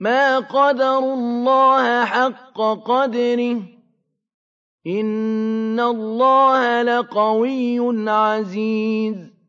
مَا قَدَرُوا اللَّهَ حَقَّ قَدْرِهِ ۗ إِنَّ اللَّهَ لَقَوِيٌّ عَزِيزٌ